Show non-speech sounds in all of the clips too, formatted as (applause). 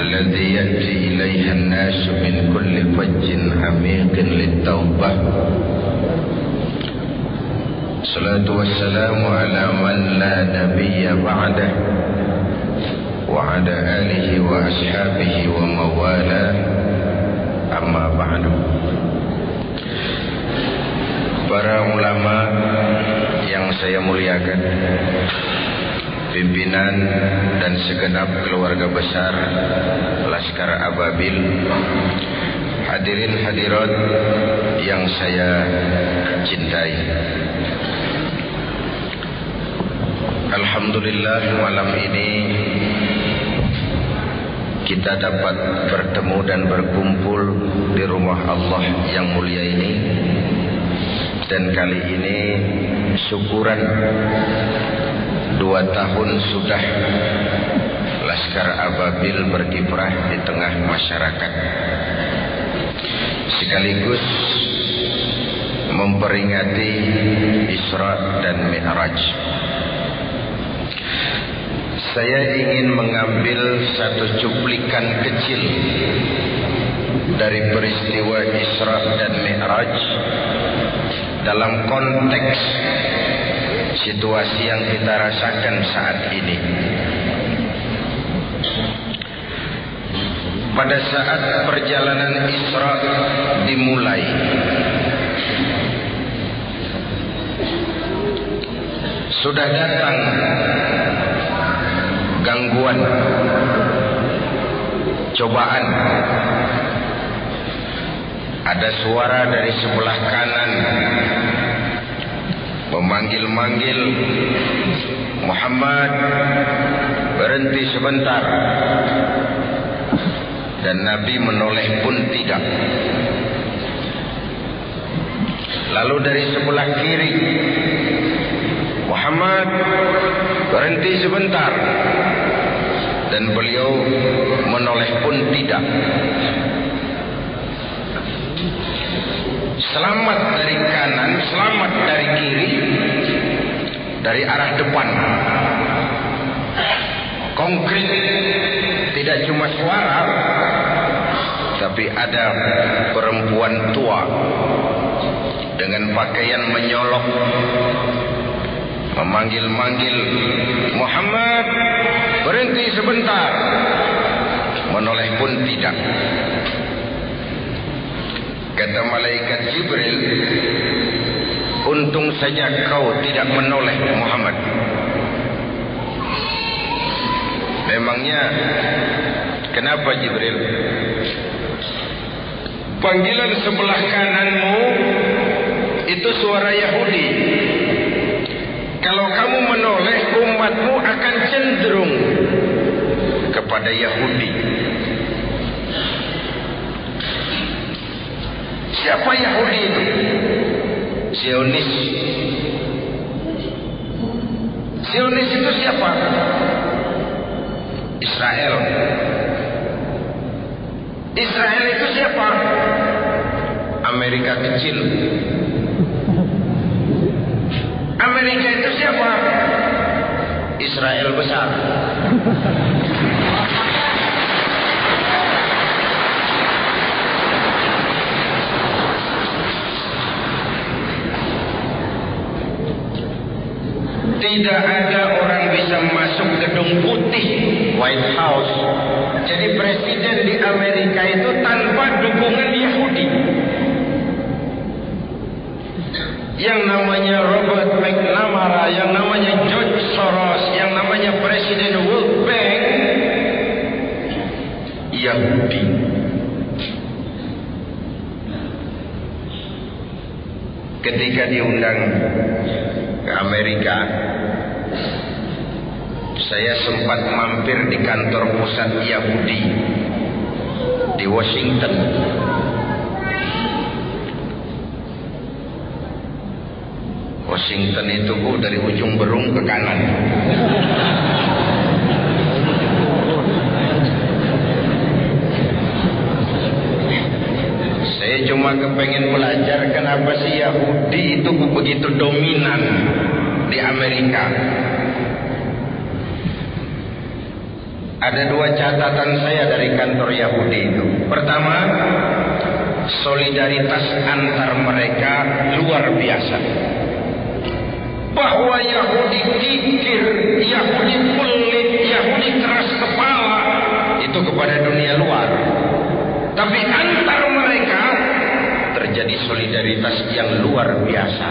الذي يأتي إليها الناس من كل فج عميق للتوبة الصلاة والسلام على من لا نبي بعده وعلى آله وأصحابه وموالاه أما بعد Para ulama yang saya muliakan Pimpinan dan segenap keluarga besar Laskar Ababil. Hadirin hadirat yang saya cintai. Alhamdulillah malam ini kita dapat bertemu dan berkumpul di rumah Allah yang mulia ini. Dan kali ini syukuran dua tahun sudah Laskar Ababil berkiprah di tengah masyarakat. Sekaligus memperingati Isra dan Mi'raj. Saya ingin mengambil satu cuplikan kecil dari peristiwa Isra dan Mi'raj dalam konteks situasi yang kita rasakan saat ini. Pada saat perjalanan Isra dimulai, sudah datang gangguan, cobaan. Ada suara dari sebelah kanan memanggil-manggil Muhammad berhenti sebentar dan Nabi menoleh pun tidak. Lalu dari sebelah kiri Muhammad berhenti sebentar dan beliau menoleh pun tidak. Selamat dari kanan, selamat dari kiri, dari arah depan. Konkret, tidak cuma suara, tapi ada perempuan tua dengan pakaian menyolok memanggil-manggil Muhammad berhenti sebentar menoleh pun tidak malaikat Jibril untung saja kau tidak menoleh Muhammad. Memangnya kenapa Jibril? Panggilan sebelah kananmu itu suara Yahudi. Kalau kamu menoleh umatmu akan cenderung kepada Yahudi. Siapa Yahudi itu? Zionis. Zionis itu siapa? Israel. Israel itu siapa? Amerika kecil. Amerika itu siapa? Israel besar. Tidak ada orang bisa masuk gedung putih White House. Jadi presiden di Amerika itu tanpa dukungan Yahudi. Yang namanya Robert McNamara, yang namanya George Soros, yang namanya Presiden World Bank, Yahudi. Ketika diundang ke Amerika, saya sempat mampir di kantor pusat Yahudi di Washington. Washington itu bu dari ujung berung ke kanan. Saya cuma kepengen belajar kenapa sih Yahudi itu begitu dominan di Amerika. Ada dua catatan saya dari kantor Yahudi itu. Pertama, solidaritas antar mereka luar biasa. Bahwa Yahudi kikir, Yahudi pelit, Yahudi keras kepala itu kepada dunia luar. Tapi antar mereka terjadi solidaritas yang luar biasa.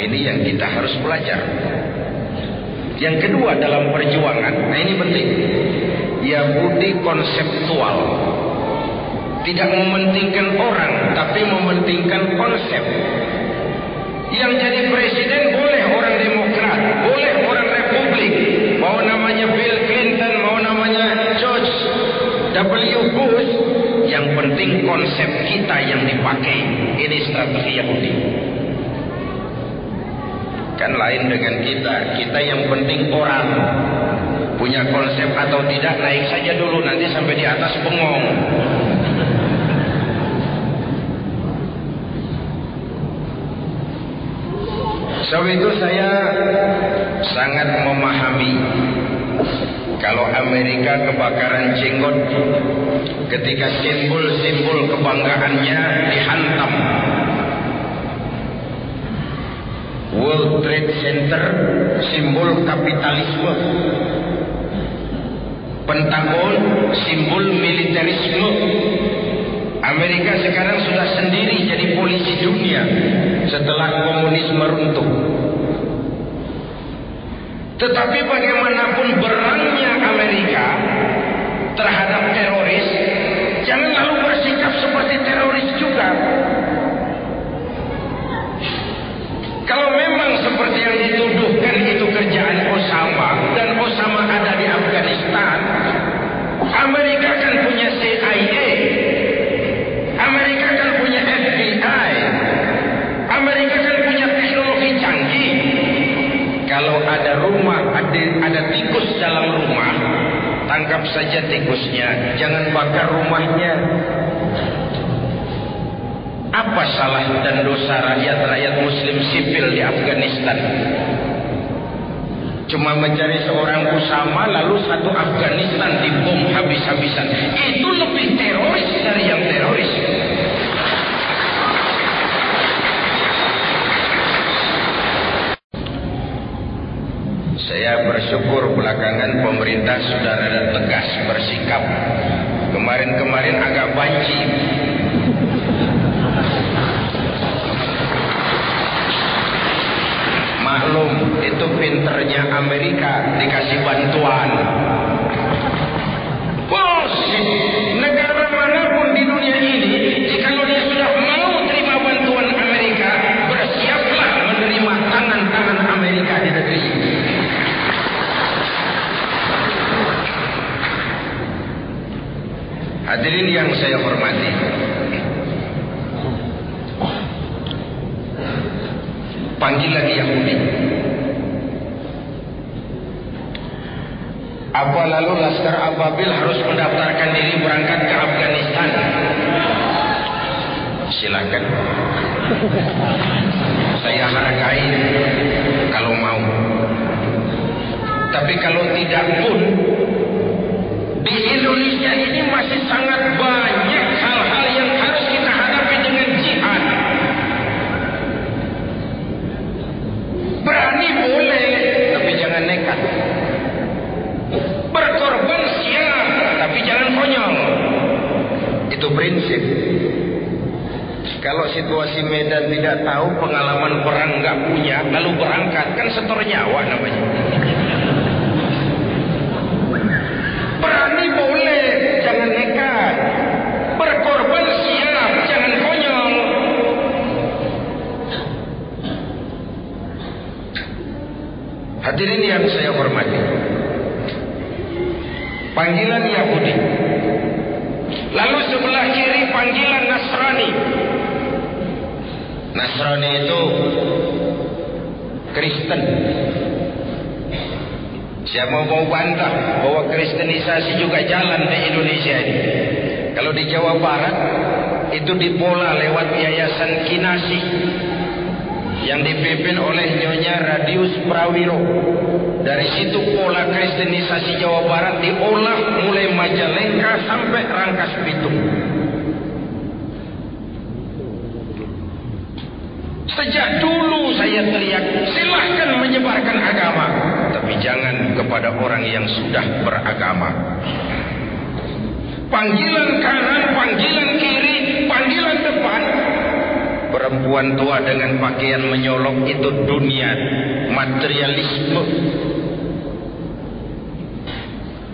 Ini yang kita harus belajar. Yang kedua dalam perjuangan, nah ini penting. Yahudi konseptual. Tidak mementingkan orang, tapi mementingkan konsep. Yang jadi presiden boleh orang demokrat, boleh orang republik. Mau namanya Bill Clinton, mau namanya George W. Bush. Yang penting konsep kita yang dipakai. Ini strategi Yahudi. Kan lain dengan kita. Kita yang penting orang. Punya konsep atau tidak naik saja dulu nanti sampai di atas bengong. Sebab itu saya sangat memahami kalau Amerika kebakaran jenggot ketika simbol-simbol kebanggaannya dihantam World Trade Center simbol kapitalisme Pentagon simbol militerisme. Amerika sekarang sudah sendiri jadi polisi dunia setelah komunisme runtuh. Tetapi bagaimanapun berangnya Amerika terhadap teroris saja tikusnya, jangan bakar rumahnya. Apa salah dan dosa rakyat-rakyat muslim sipil di Afghanistan? Cuma mencari seorang Usama lalu satu Afghanistan dibom habis-habisan. Itu lebih teroris dari yang teroris. Saya bersyukur belakangan pemerintah sudah ada bersikap. Kemarin-kemarin agak banci Maklum itu pinternya Amerika dikasih bantuan. Bos, negara mana pun di dunia ini, jika dia sudah mau terima bantuan Amerika, bersiaplah menerima tangan-tangan Amerika di negeri ini. Hadirin yang saya hormati. Panggil lagi Yahudi. Apa lalu Laskar Ababil harus mendaftarkan diri berangkat ke Afghanistan? Silakan. Saya hargai kalau mau. Tapi kalau tidak pun di Indonesia ini masih sangat banyak hal-hal yang harus kita hadapi dengan jihad. Berani boleh, tapi jangan nekat. Berkorban siap, tapi jangan konyol. Itu prinsip. Kalau situasi Medan tidak tahu, pengalaman perang nggak punya, lalu berangkat, kan setor nyawa namanya. Berani boleh, jangan nekat. Berkorban siap, jangan konyol. Hadirin yang saya hormati. Panggilan Yahudi. Lalu sebelah kiri panggilan Nasrani. Nasrani itu Kristen. Siapa mau bantah bahwa kristenisasi juga jalan di Indonesia ini. Kalau di Jawa Barat itu dipola lewat Yayasan Kinasi yang dipimpin oleh Nyonya Radius Prawiro. Dari situ pola kristenisasi Jawa Barat diolah mulai sampai Rangkas Bitung. Sejak dulu saya teriak, silahkan menyebarkan agama. Tapi jangan kepada orang yang sudah beragama. Panggilan kanan, panggilan kiri, panggilan depan. Perempuan tua dengan pakaian menyolok itu dunia materialisme.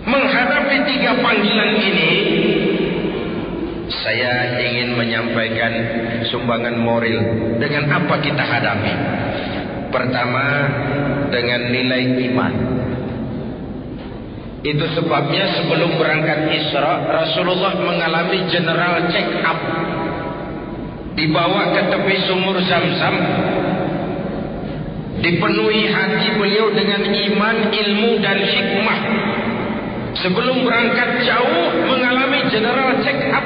Menghadapi tiga panggilan ini, saya ingin menyampaikan sumbangan moral dengan apa kita hadapi. Pertama, dengan nilai iman. Itu sebabnya sebelum berangkat Isra, Rasulullah mengalami general check up. Dibawa ke tepi sumur Zam-Zam. Dipenuhi hati beliau dengan iman, ilmu dan hikmah. Sebelum berangkat jauh mengalami general check up.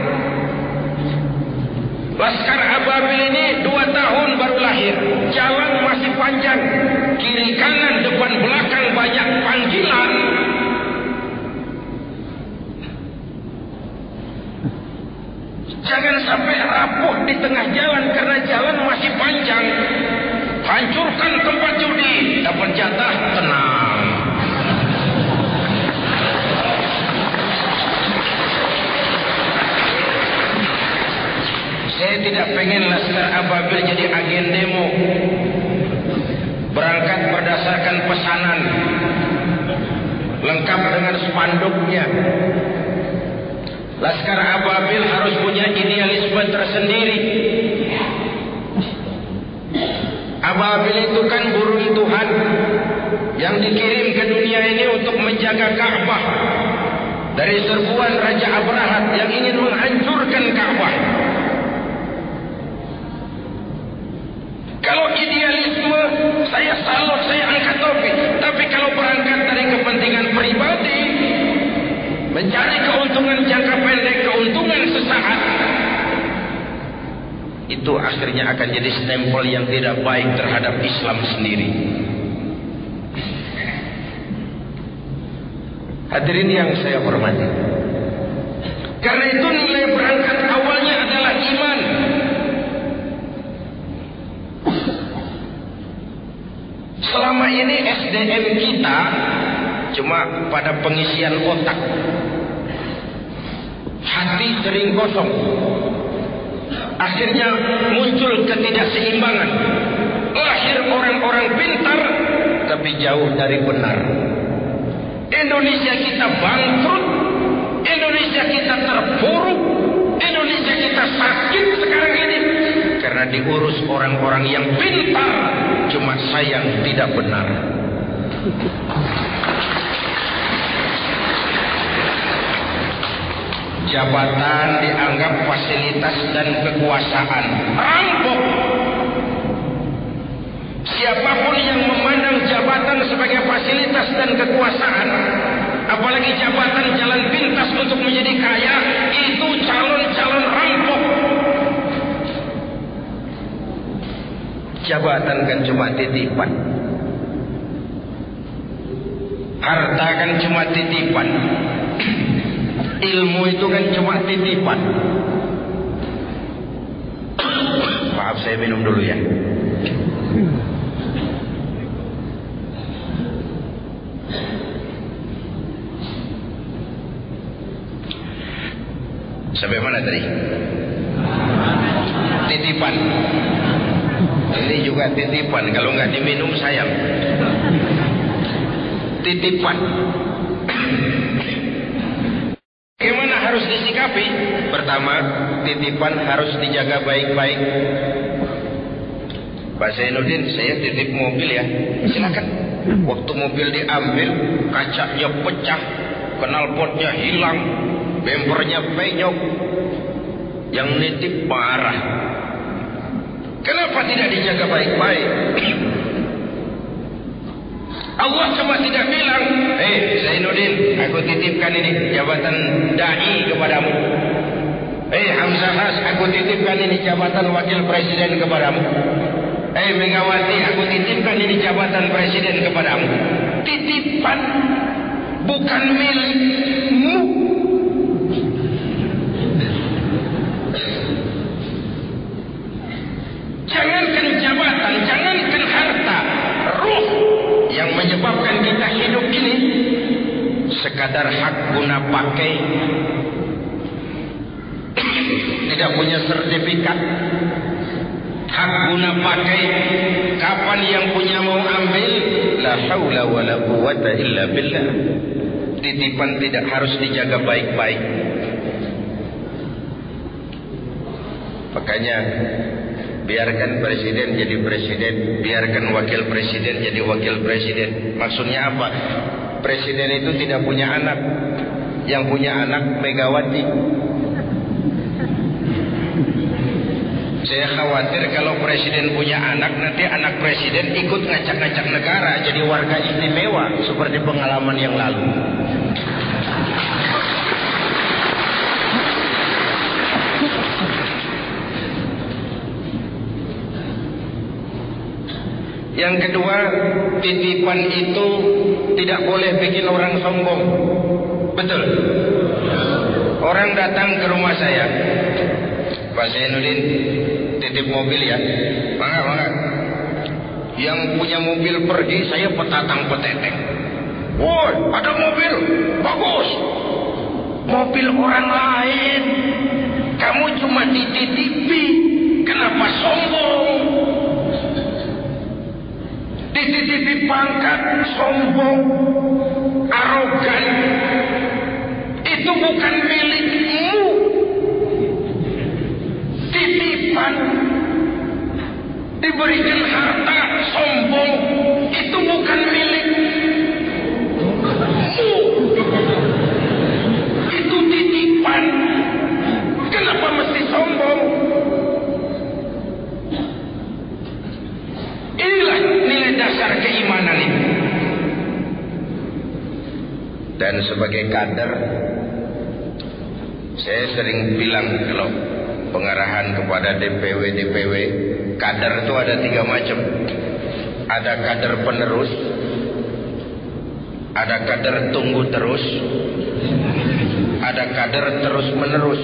Laskar Ababil ini dua tahun baru lahir. Jalan masih panjang. Kiri kanan depan belakang banyak panggilan. Jangan sampai rapuh di tengah jalan karena Pengen Laskar Ababil jadi agen demo. Berangkat berdasarkan pesanan. Lengkap dengan spanduknya. Laskar Ababil harus punya idealisme tersendiri. Ababil itu kan burung Tuhan yang dikirim ke dunia ini untuk menjaga Ka'bah dari serbuan Raja Abrahat yang ingin menghancurkan Ka'bah. Kalau idealisme salut, saya angkat topi. Tapi kalau berangkat dari kepentingan pribadi, mencari keuntungan jangka pendek, keuntungan sesaat, itu akhirnya akan jadi stempel yang tidak baik terhadap Islam sendiri. Hadirin yang saya hormati. Karena itu nilai berangkat awalnya adalah iman. Ini SDM kita cuma pada pengisian otak. Hati sering kosong. Akhirnya muncul ketidakseimbangan. Lahir orang-orang pintar tapi jauh dari benar. Indonesia kita bangkrut. Indonesia kita terpuruk. Karena diurus orang-orang yang pintar. Cuma sayang tidak benar. Jabatan dianggap fasilitas dan kekuasaan. Rampok. Siapa pun yang memandang jabatan sebagai fasilitas dan kekuasaan, apalagi jabatan jalan pintas untuk menjadi kaya, itu calon-calon rampok. Jabatan kan cuma titipan. Harta kan cuma titipan. (clears throat) Ilmu itu kan cuma titipan. Maaf saya minum dulu ya. Sampai mana tadi? Titipan. Ini juga titipan. Kalau nggak diminum sayang. Titipan. Bagaimana harus disikapi? Pertama, titipan harus dijaga baik-baik. Pak Zainuddin, saya titip mobil ya. Silakan. Waktu mobil diambil, kacanya pecah, knalpotnya hilang, bempernya penyok. Yang nitip parah. Kenapa tidak dijaga baik-baik? (coughs) Allah cuma tidak bilang, "Eh, Zainuddin, aku titipkan ini jabatan dai kepadamu." Eh, Hamzah Has, aku titipkan ini jabatan wakil presiden kepadamu. Eh, Megawati, aku titipkan ini jabatan presiden kepadamu. Titipan bukan milikmu. Sekadar hak guna pakai. Tidak punya sertifikat. Hak guna pakai. Kapan yang punya mau ambil? La haula wala quwata illa billah. Titipan tidak harus dijaga baik-baik. Makanya biarkan presiden jadi presiden biarkan wakil presiden jadi wakil presiden. Maksudnya apa presiden itu tidak punya anak yang punya anak Megawati Saya khawatir kalau presiden punya anak, nanti anak presiden ikut ngacak-ngacak negara jadi warga istimewa seperti pengalaman yang lalu. Yang kedua, titipan itu tidak boleh bikin orang sombong. Betul. Orang datang ke rumah saya, Pak Zainuddin titip mobil ya. Bangga, bangga. Yang punya mobil pergi saya petatang peteteng. Woi, ada mobil. Bagus. Mobil orang lain. Kamu cuma dititipi. Kenapa sombong? Dititipi pangkat sombong, arogan. Itu bukan milikmu titipan. Diberikan harta dan sebagai kader saya sering bilang kalau pengarahan kepada DPW DPW kader itu ada tiga macam. Ada kader penerus ada kader tunggu terus ada kader terus menerus.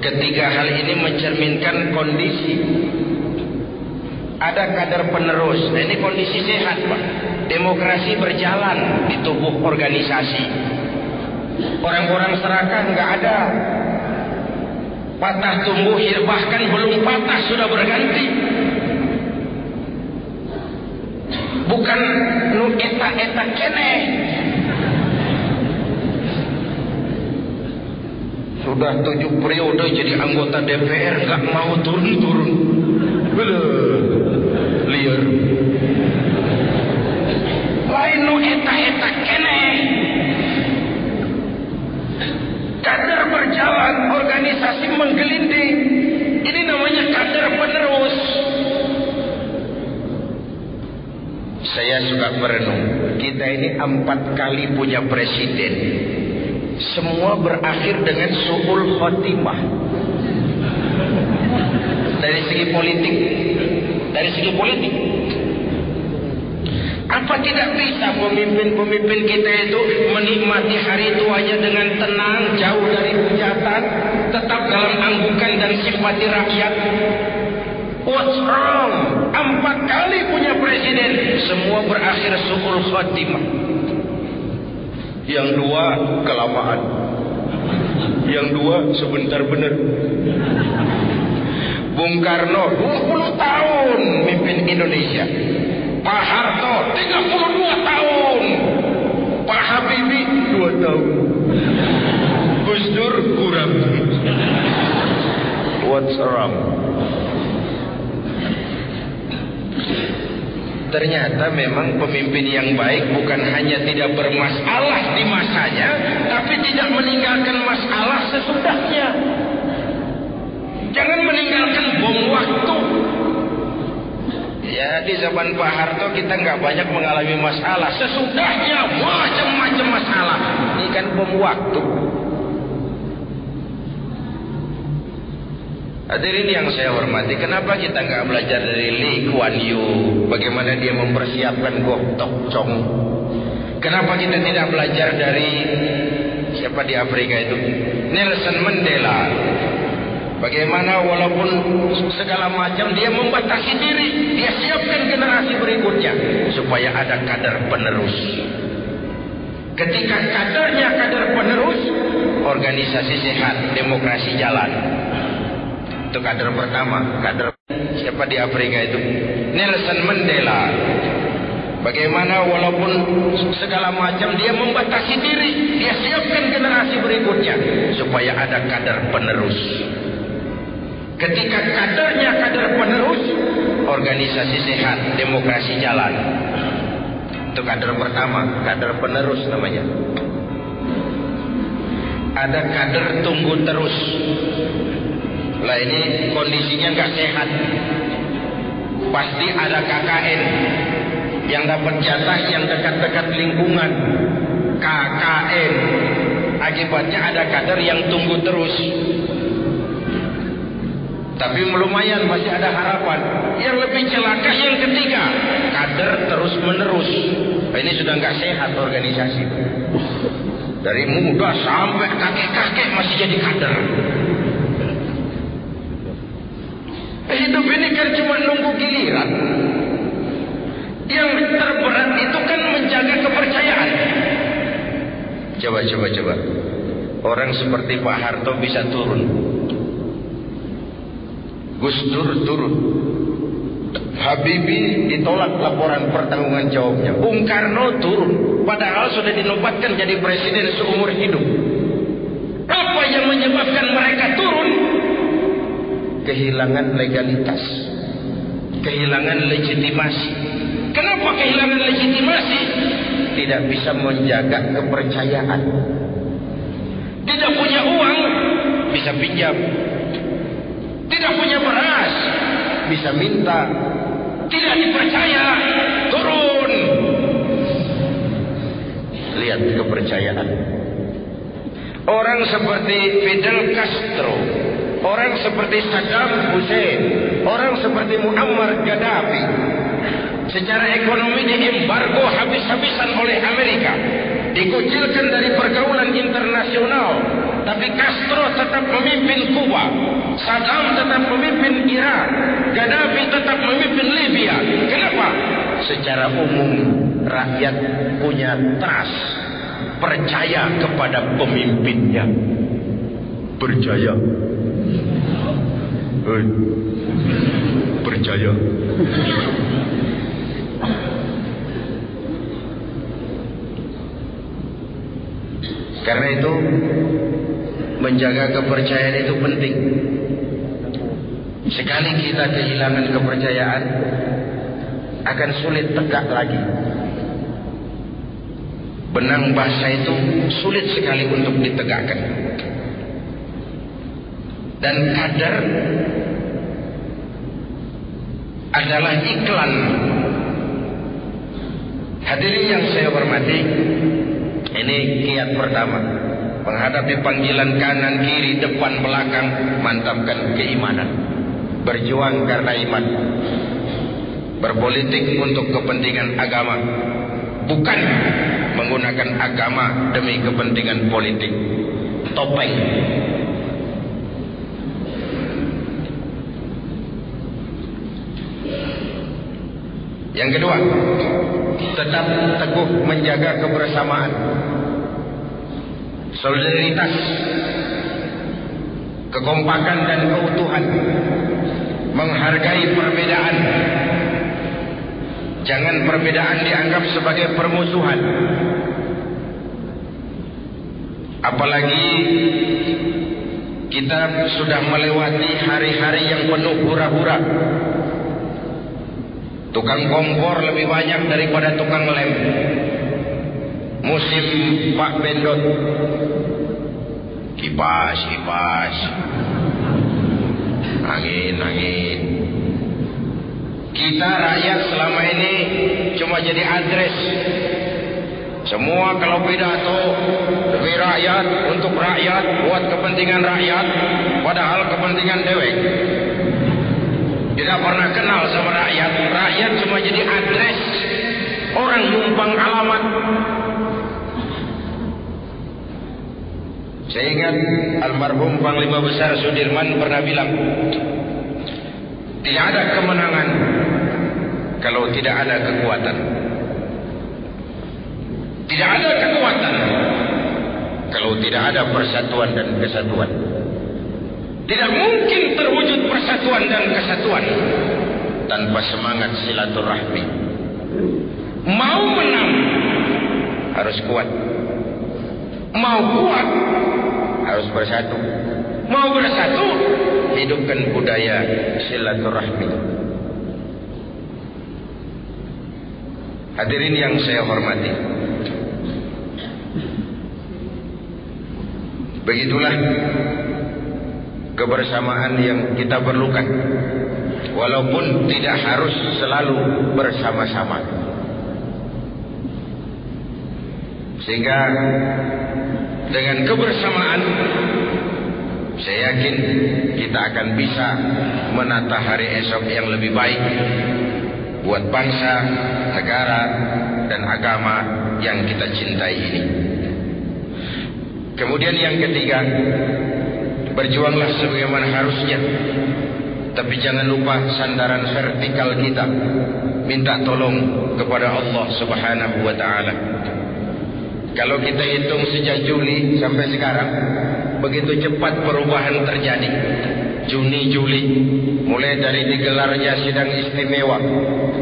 Ketiga hal ini mencerminkan kondisi ada kader penerus. Nah ini kondisi sehat Pak. Demokrasi berjalan di tubuh organisasi. Orang-orang serakah nggak ada. Patah tumbuh bahkan belum patah sudah berganti. Bukan nu eta eta kene. Sudah tujuh periode jadi anggota DPR nggak mau turun-turun liar lain nu eta eta kene kader berjalan, organisasi menggelinding. Ini namanya kader penerus. Saya suka merenung. Kita ini empat kali punya presiden. Semua berakhir dengan su'ul khotimah. Dari segi politik. Dari segi politik. Apa tidak bisa pemimpin-pemimpin kita itu menikmati hari tuanya dengan tenang, jauh dari hujatan, tetap dalam anggukan dan simpati rakyat? What's wrong? Empat kali punya presiden, semua berakhir suhul khatimah. Yang dua kelamaan. Yang dua sebentar benar. Bung Karno 20 tahun mimpin Indonesia. Pak Harto 32 tahun. Pak Habibie 2 tahun. Gus Dur kurang. What's wrong? Ternyata memang pemimpin yang baik bukan hanya tidak bermasalah di masanya, tapi tidak meninggalkan masalah sesudahnya. Jangan meninggalkan bom waktu. Ya di zaman Pak Harto kita nggak banyak mengalami masalah. Sesudahnya macam-macam masalah. Ini kan bom waktu. Hadirin yang saya hormati, kenapa kita nggak belajar dari Lee Kuan Yew? Bagaimana dia mempersiapkan Gok Tok Chong? Kenapa kita tidak belajar dari siapa di Afrika itu? Nelson Mandela. Bagaimana walaupun segala macam dia membatasi diri, dia siapkan generasi berikutnya supaya ada kadar penerus. Ketika kadernya kader penerus, organisasi sehat, demokrasi jalan. Itu kader pertama, kader siapa di Afrika itu? Nelson Mandela. Bagaimana walaupun segala macam dia membatasi diri, dia siapkan generasi berikutnya supaya ada kader penerus. Ketika kadernya kader penerus, organisasi sehat, demokrasi jalan. Itu kader pertama, kader penerus namanya. Ada kader tunggu terus. Lah ini kondisinya nggak sehat. Pasti ada KKN yang dapat jatah yang dekat-dekat lingkungan KKN akibatnya ada kader yang tunggu terus tapi lumayan masih ada harapan yang lebih celaka yang ketiga kader terus menerus ini sudah nggak sehat organisasi dari muda sampai kakek-kakek masih jadi kader hidup ini kan cuma nunggu giliran yang terberat itu kan menjaga kepercayaan. Coba, coba, coba. Orang seperti Pak Harto bisa turun. Gus Dur turun. Habibie ditolak laporan pertanggungan jawabnya. Bung Karno turun. Padahal sudah dinobatkan jadi presiden seumur hidup. Apa yang menyebabkan mereka turun? Kehilangan legalitas. Kehilangan legitimasi Kenapa kehilangan legitimasi? Tidak bisa menjaga kepercayaan. Tidak punya uang, bisa pinjam. Bisa minta. Tidak dipercaya, turun. Lihat kepercayaan. Orang seperti Fidel Castro, orang seperti Saddam Hussein, orang seperti Muammar Gaddafi, secara ekonomi diembargo habis-habisan oleh Amerika dikucilkan dari pergaulan internasional tapi Castro tetap memimpin Kuba Saddam tetap memimpin Irak. Gaddafi tetap memimpin Libya. Kenapa? secara umum rakyat punya trust percaya kepada pemimpinnya. Percaya percaya Karena itu menjaga kepercayaan itu penting. Sekali kita kehilangan kepercayaan akan sulit tegak lagi. Benang bahasa itu sulit sekali untuk ditegakkan. Dan kadar adalah iklan. Hadirin yang saya hormati, ini kiat pertama. Menghadapi panggilan kanan, kiri, depan, belakang, mantapkan keimanan. Berjuang karena iman. Berpolitik untuk kepentingan agama. Bukan menggunakan agama demi kepentingan politik. Topeng. Yang kedua, tetap teguh menjaga kebersamaan solidaritas kekompakan dan keutuhan menghargai perbedaan jangan perbedaan dianggap sebagai permusuhan apalagi kita sudah melewati hari-hari yang penuh hura-hura Tukang kompor lebih banyak daripada tukang lem. Musim Pak Bendot. Kipas, kipas. Angin, angin. Kita rakyat selama ini cuma jadi adres. Semua kalau pidato demi rakyat, untuk rakyat, buat kepentingan rakyat, padahal kepentingan dewek. Tidak pernah kenal sama rakyat. Rakyat cuma jadi adres. Orang numpang alamat. Saya ingat almarhum Panglima Besar Sudirman pernah bilang, tidak ada kemenangan kalau tidak ada kekuatan. Tidak ada kekuatan kalau tidak ada persatuan dan kesatuan. Tidak mungkin terwujud persatuan dan kesatuan tanpa semangat silaturahmi. Mau menang harus kuat. Mau kuat harus bersatu. Mau bersatu hidupkan budaya silaturahmi. Hadirin yang saya hormati. Begitulah kebersamaan yang kita perlukan. Walaupun tidak harus selalu bersama-sama. Sehingga dengan kebersamaan saya yakin kita akan bisa menata hari esok yang lebih baik buat bangsa, negara, dan agama yang kita cintai ini. Kemudian yang ketiga, berjuanglah sebagaimana harusnya. Tapi jangan lupa sandaran vertikal kita. Minta tolong kepada Allah subhanahu wa ta'ala. Kalau kita hitung sejak Juli sampai sekarang, begitu cepat perubahan terjadi. Juni, Juli, mulai dari digelarnya sidang istimewa,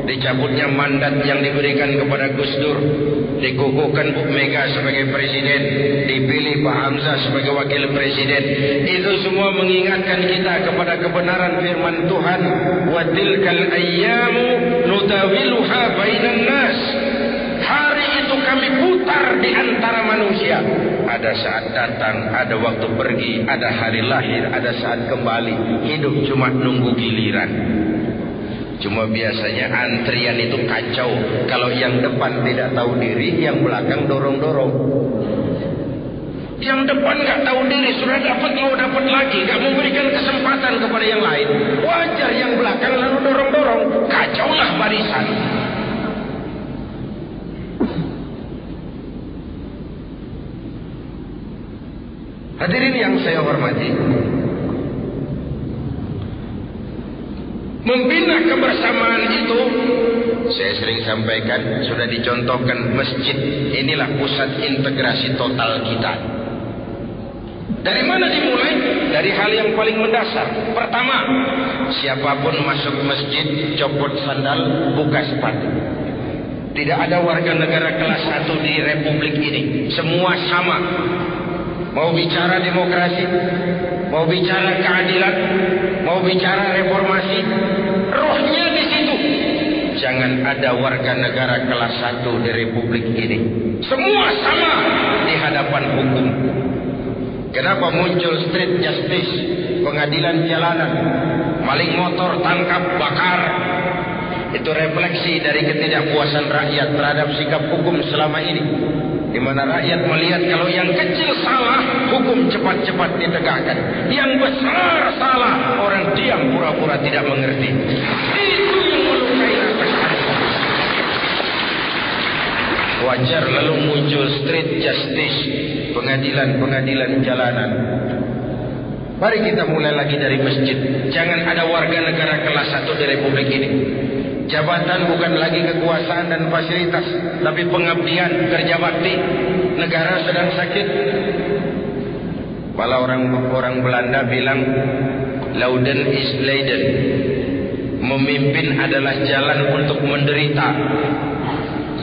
dicabutnya mandat yang diberikan kepada Gus Dur, dikukuhkan Bu Mega sebagai presiden, dipilih Pak Hamzah sebagai wakil presiden. Itu semua mengingatkan kita kepada kebenaran firman Tuhan, "Wa tilkal ayyamu nutawiluha bainan nas." Hari itu kami putar di antara manusia. Ada saat datang, ada waktu pergi, ada hari lahir, ada saat kembali. Hidup cuma nunggu giliran. Cuma biasanya antrian itu kacau. Kalau yang depan tidak tahu diri, yang belakang dorong-dorong. Yang depan nggak tahu diri, sudah dapat mau dapat lagi, nggak memberikan kesempatan kepada yang lain. Wajar yang belakang lalu dorong-dorong, kacaulah barisan. Hadirin yang saya hormati, membina kebersamaan itu saya sering sampaikan sudah dicontohkan masjid inilah pusat integrasi total kita. Dari mana dimulai? Dari hal yang paling mendasar. Pertama, siapa pun masuk masjid copot sandal, buka sepatu. Tidak ada warga negara kelas satu di republik ini. Semua sama Mau bicara demokrasi, mau bicara keadilan, mau bicara reformasi, rohnya di situ. Jangan ada warga negara kelas satu di republik ini. Semua sama di hadapan hukum. Kenapa muncul street justice, pengadilan jalanan, maling motor tangkap bakar, itu refleksi dari ketidakpuasan rakyat terhadap sikap hukum selama ini di mana rakyat melihat kalau yang kecil salah, hukum cepat-cepat ditegakkan. Yang besar salah, orang diam pura-pura tidak mengerti. Itu yang melukai Wajar lalu muncul street justice, pengadilan-pengadilan jalanan. Mari kita mulai lagi dari masjid. Jangan ada warga negara kelas satu di Republik ini Jabatan bukan lagi kekuasaan dan fasilitas, tapi pengabdian, kerja bakti. Negara sedang sakit. Malah orang orang Belanda bilang, Lauden is Leiden. Memimpin adalah jalan untuk menderita.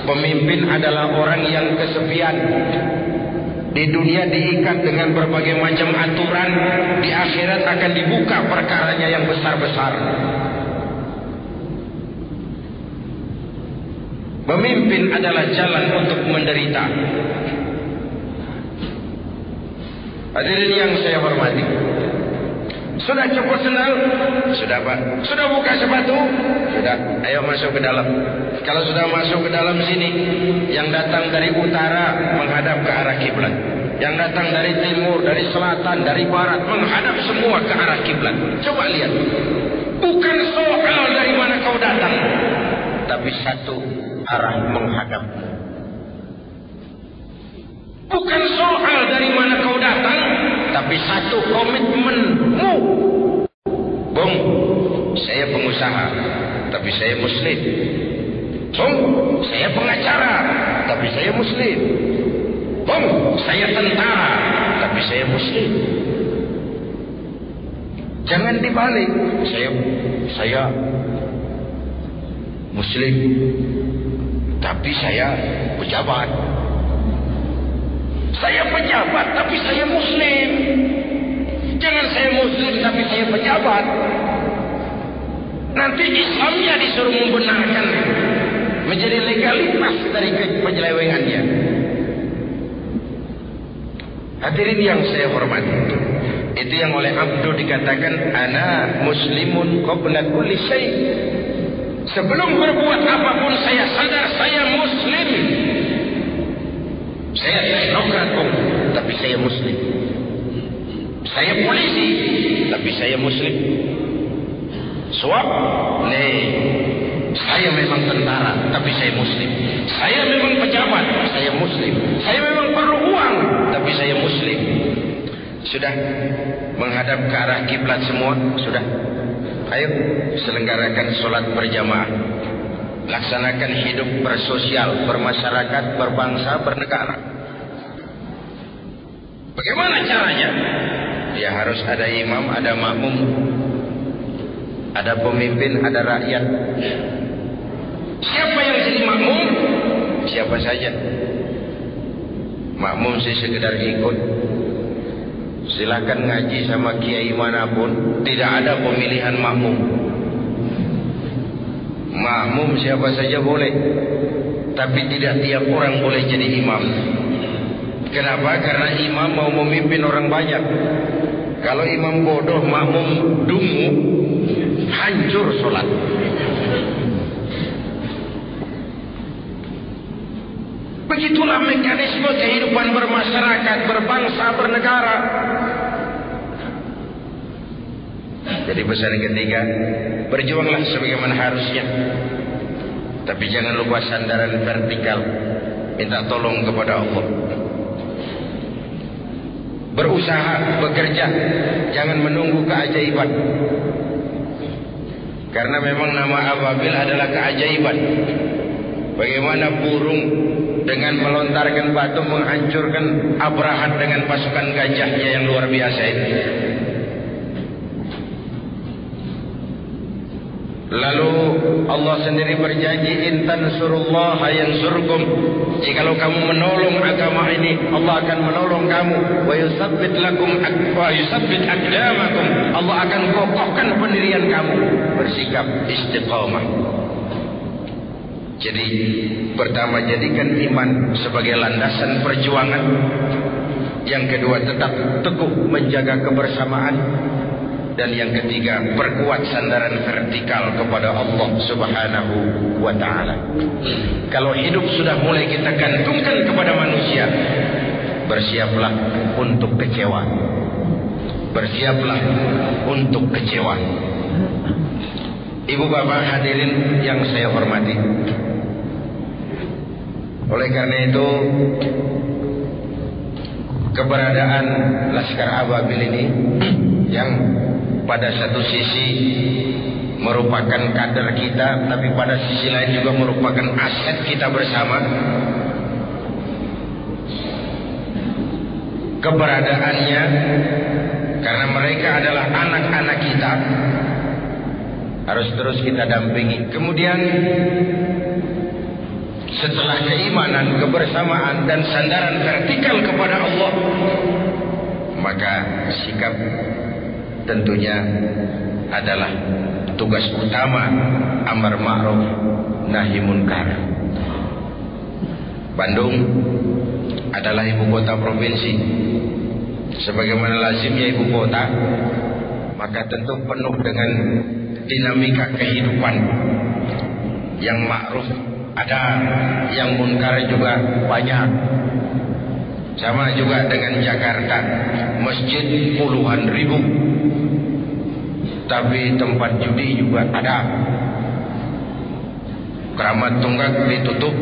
Pemimpin adalah orang yang kesepian. Di dunia diikat dengan berbagai macam aturan, di akhirat akan dibuka perkaranya yang besar-besar. Memimpin adalah jalan untuk menderita. Hadirin yang saya hormati. Sudah cukup senang? Sudah Pak. Sudah buka sepatu? Sudah. Ayo masuk ke dalam. Kalau sudah masuk ke dalam sini, yang datang dari utara menghadap ke arah kiblat. Yang datang dari timur, dari selatan, dari barat menghadap semua ke arah kiblat. Coba lihat. Bukan soal dari mana kau datang, tapi satu arah menghadap. Bukan soal dari mana kau datang, tapi satu komitmenmu. Bung, saya pengusaha, tapi saya muslim. Bung, saya pengacara, tapi saya muslim. Bung, saya tentara, tapi saya muslim. Jangan dibalik. Saya saya muslim, tapi saya pejabat. Saya pejabat, tapi saya muslim. Jangan saya muslim, tapi saya pejabat. Nanti Islamnya disuruh membenarkan menjadi legalitas dari penyelewengannya. Hadirin yang saya hormati. Itu yang oleh Abdul dikatakan ana muslimun qabla kulli syai. Sebelum berbuat apapun saya sadar saya muslim. Saya teknokrat tapi saya muslim. Saya polisi tapi saya muslim. Suap, nih, saya memang tentara, tapi saya muslim. Saya memang pejabat, saya muslim. Saya memang perlu uang, tapi saya muslim. Sudah menghadap ke arah kiblat semua, sudah. Ayo selenggarakan solat berjamaah. Laksanakan hidup bersosial, bermasyarakat, berbangsa, bernegara. Bagaimana caranya? Ya harus ada imam, ada makmum, ada pemimpin, ada rakyat. Siapa yang jadi makmum? Siapa saja. Makmum sih sekedar ikut. Silakan ngaji sama kiai mana pun, tidak ada pemilihan makmum. Makmum siapa saja boleh. Tapi tidak tiap orang boleh jadi imam. Kenapa? Karena imam mau memimpin orang banyak. Kalau imam bodoh, makmum dungu, hancur sholat. Begitulah mekanisme kehidupan bermasyarakat, berbangsa, bernegara. Jadi pesan ketiga, berjuanglah sebagaimana harusnya. Tapi jangan lupa sandaran vertikal. Minta tolong kepada Allah. Berusaha, bekerja. Jangan menunggu keajaiban. Karena memang nama ababil adalah keajaiban. Bagaimana burung dengan melontarkan batu menghancurkan Abrahat dengan pasukan gajahnya yang luar biasa ini. Lalu Allah sendiri berjanji intan surullah yansurkum. Jikalau kamu menolong agama ini, Allah akan menolong kamu. Wa yusabbit lakum wa yusabbit aqdamakum. Allah akan kokohkan pendirian kamu. Bersikap istiqamah. Jadi pertama jadikan iman sebagai landasan perjuangan. Yang kedua tetap teguh menjaga kebersamaan dan yang ketiga perkuat sandaran vertikal kepada Allah Subhanahu wa taala. Kalau hidup sudah mulai kita gantungkan kepada manusia, bersiaplah untuk kecewa. Bersiaplah untuk kecewa. Ibu bapak hadirin yang saya hormati. Oleh karena itu keberadaan Laskar Ababil ini yang pada satu sisi merupakan kader kita tapi pada sisi lain juga merupakan aset kita bersama. Keberadaannya karena mereka adalah anak-anak kita harus terus kita dampingi. Kemudian setelah keimanan, kebersamaan dan sandaran vertikal kepada Allah maka sikap tentunya adalah tugas utama amar ma'ruf nahi munkar. Bandung adalah ibu kota provinsi. Sebagaimana lazimnya ibu kota, maka tentu penuh dengan dinamika kehidupan yang ma'ruf ada, yang munkar juga banyak. Sama juga dengan Jakarta, masjid puluhan ribu, tapi tempat judi juga ada. Keramat tunggak ditutup,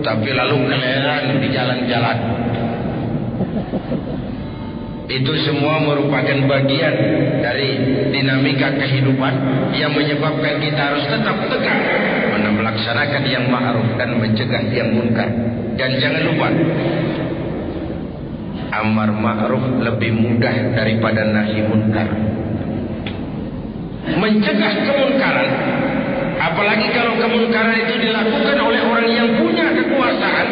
tapi lalu keleran di jalan-jalan. Itu semua merupakan bagian dari dinamika kehidupan yang menyebabkan kita harus tetap tegak melaksanakan yang ma'ruf dan mencegah yang munkar. Dan jangan lupa amar ma'ruf lebih mudah daripada nahi munkar. Mencegah kemunkaran apalagi kalau kemunkaran itu dilakukan oleh orang yang punya kekuasaan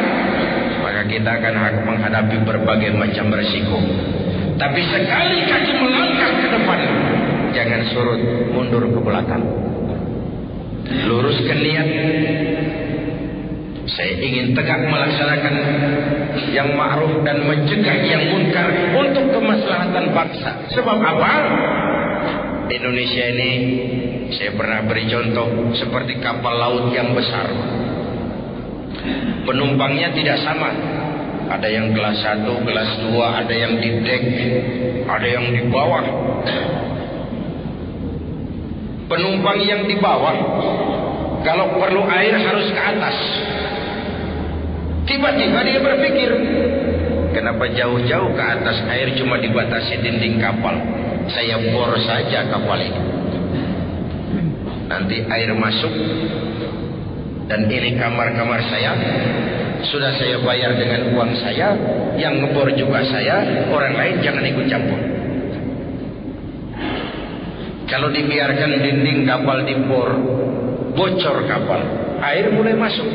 maka kita akan menghadapi berbagai macam resiko. Tapi sekali kaki melangkah ke depan jangan surut mundur ke belakang. Luruskan niat saya ingin tegak melaksanakan yang ma'ruf dan mencegah yang munkar untuk kemaslahatan bangsa. Sebab apa? Indonesia ini saya pernah beri contoh seperti kapal laut yang besar. Penumpangnya tidak sama. Ada yang kelas 1, kelas 2, ada yang di deck, ada yang di bawah. Penumpang yang di bawah kalau perlu air harus ke atas. Tiba-tiba dia berpikir, kenapa jauh-jauh ke atas air cuma dibatasi dinding kapal? Saya bor saja kapal ini. Nanti air masuk dan ini kamar-kamar saya sudah saya bayar dengan uang saya yang ngebor juga saya orang lain jangan ikut campur kalau dibiarkan dinding kapal dibor bocor kapal air mulai masuk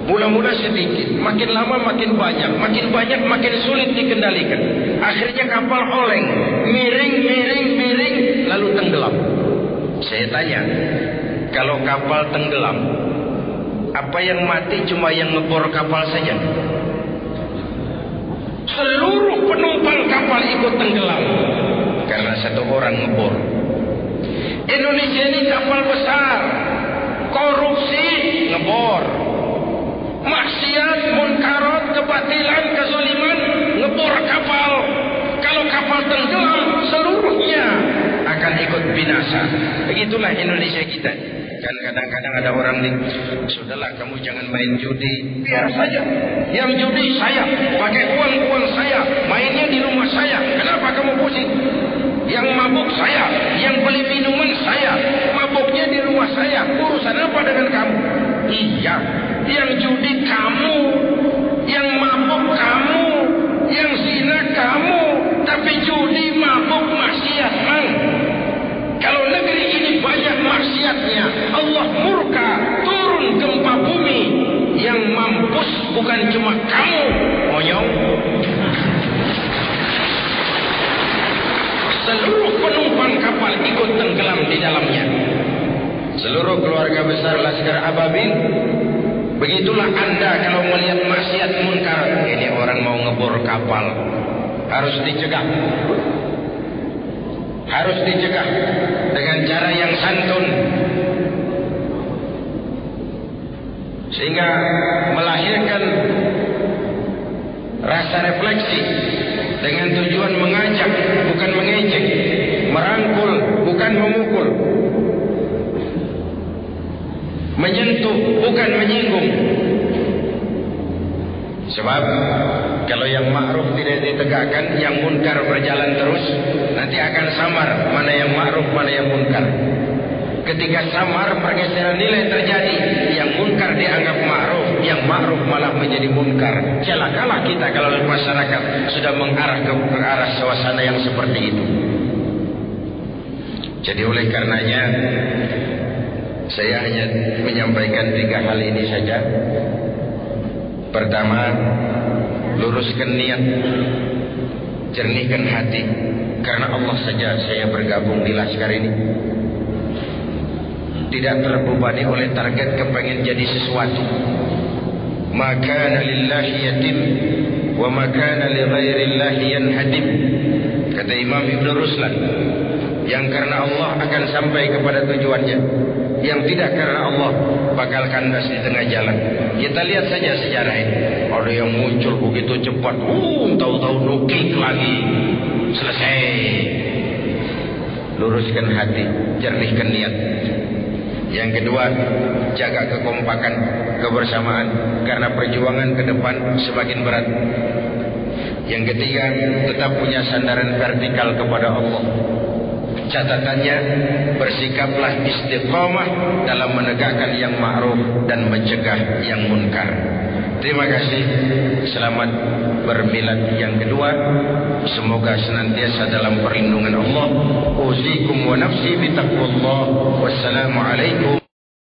Mula-mula sedikit, makin lama makin banyak, makin banyak makin sulit dikendalikan. Akhirnya kapal oleng, miring, miring, miring, lalu tenggelam. Saya tanya, kalau kapal tenggelam, apa yang mati cuma yang ngebor kapal saja? Seluruh penumpang kapal ikut tenggelam karena satu orang ngebor. Indonesia ini kapal besar, korupsi ngebor maksiat, munkarat, kebatilan, kezaliman, ngebor kapal. Kalau kapal tenggelam, seluruhnya akan ikut binasa. Begitulah Indonesia kita. Kan kadang-kadang ada orang nih, sudahlah kamu jangan main judi, biar saja. Yang judi saya, pakai uang-uang saya, mainnya di rumah saya. Kenapa kamu pusing? Yang mabuk saya, yang beli minuman saya, mabuknya di rumah saya. Urusan apa dengan kamu? Iya, yang judi kamu, yang mabuk kamu, yang zina kamu, tapi judi mabuk maksiat man. Kalau negeri ini banyak maksiatnya, Allah murka, turun gempa bumi. Yang mampus bukan cuma kamu, monyong. Seluruh kapal ikut tenggelam di dalamnya. Seluruh keluarga besar Laskar Ababil Begitulah anda kalau melihat maksiat munkar. Ini orang mau ngebor kapal. Harus dicegah. Harus dicegah. Dengan cara yang santun. Sehingga melahirkan rasa refleksi. Dengan tujuan mengajak, bukan mengejek. Merangkul, bukan memukul menyentuh bukan menyinggung. Sebab kalau yang ma'ruf tidak ditegakkan yang munkar berjalan terus nanti akan samar mana yang ma'ruf mana yang munkar. Ketika samar pergeseran nilai terjadi yang munkar dianggap ma'ruf yang ma'ruf malah menjadi munkar. Celakalah kita kalau masyarakat sudah mengarah ke, ke arah suasana yang seperti itu. Jadi oleh karenanya saya hanya menyampaikan tiga hal ini saja. Pertama, luruskan niat, jernihkan hati, karena Allah saja saya bergabung di laskar ini. Tidak terbebani oleh target kepengen jadi sesuatu. Maka lillahi yatim wa maka li ghairillahi yanhadim. Kata Imam Ibn Ruslan, yang karena Allah akan sampai kepada tujuannya yang tidak karena Allah bakal kandas di tengah jalan. Kita lihat saja sejarah ini. Ada yang muncul begitu cepat, uh, tahu-tahu nukik lagi. Selesai. Luruskan hati, jernihkan niat. Yang kedua, jaga kekompakan, kebersamaan karena perjuangan ke depan semakin berat. Yang ketiga, tetap punya sandaran vertikal kepada Allah. Catatannya bersikaplah istiqamah dalam menegakkan yang ma'ruf dan mencegah yang munkar. Terima kasih. Selamat bermilad yang kedua. Semoga senantiasa dalam perlindungan Allah. Uzikum wa nafsi bitaqwallah. Wassalamualaikum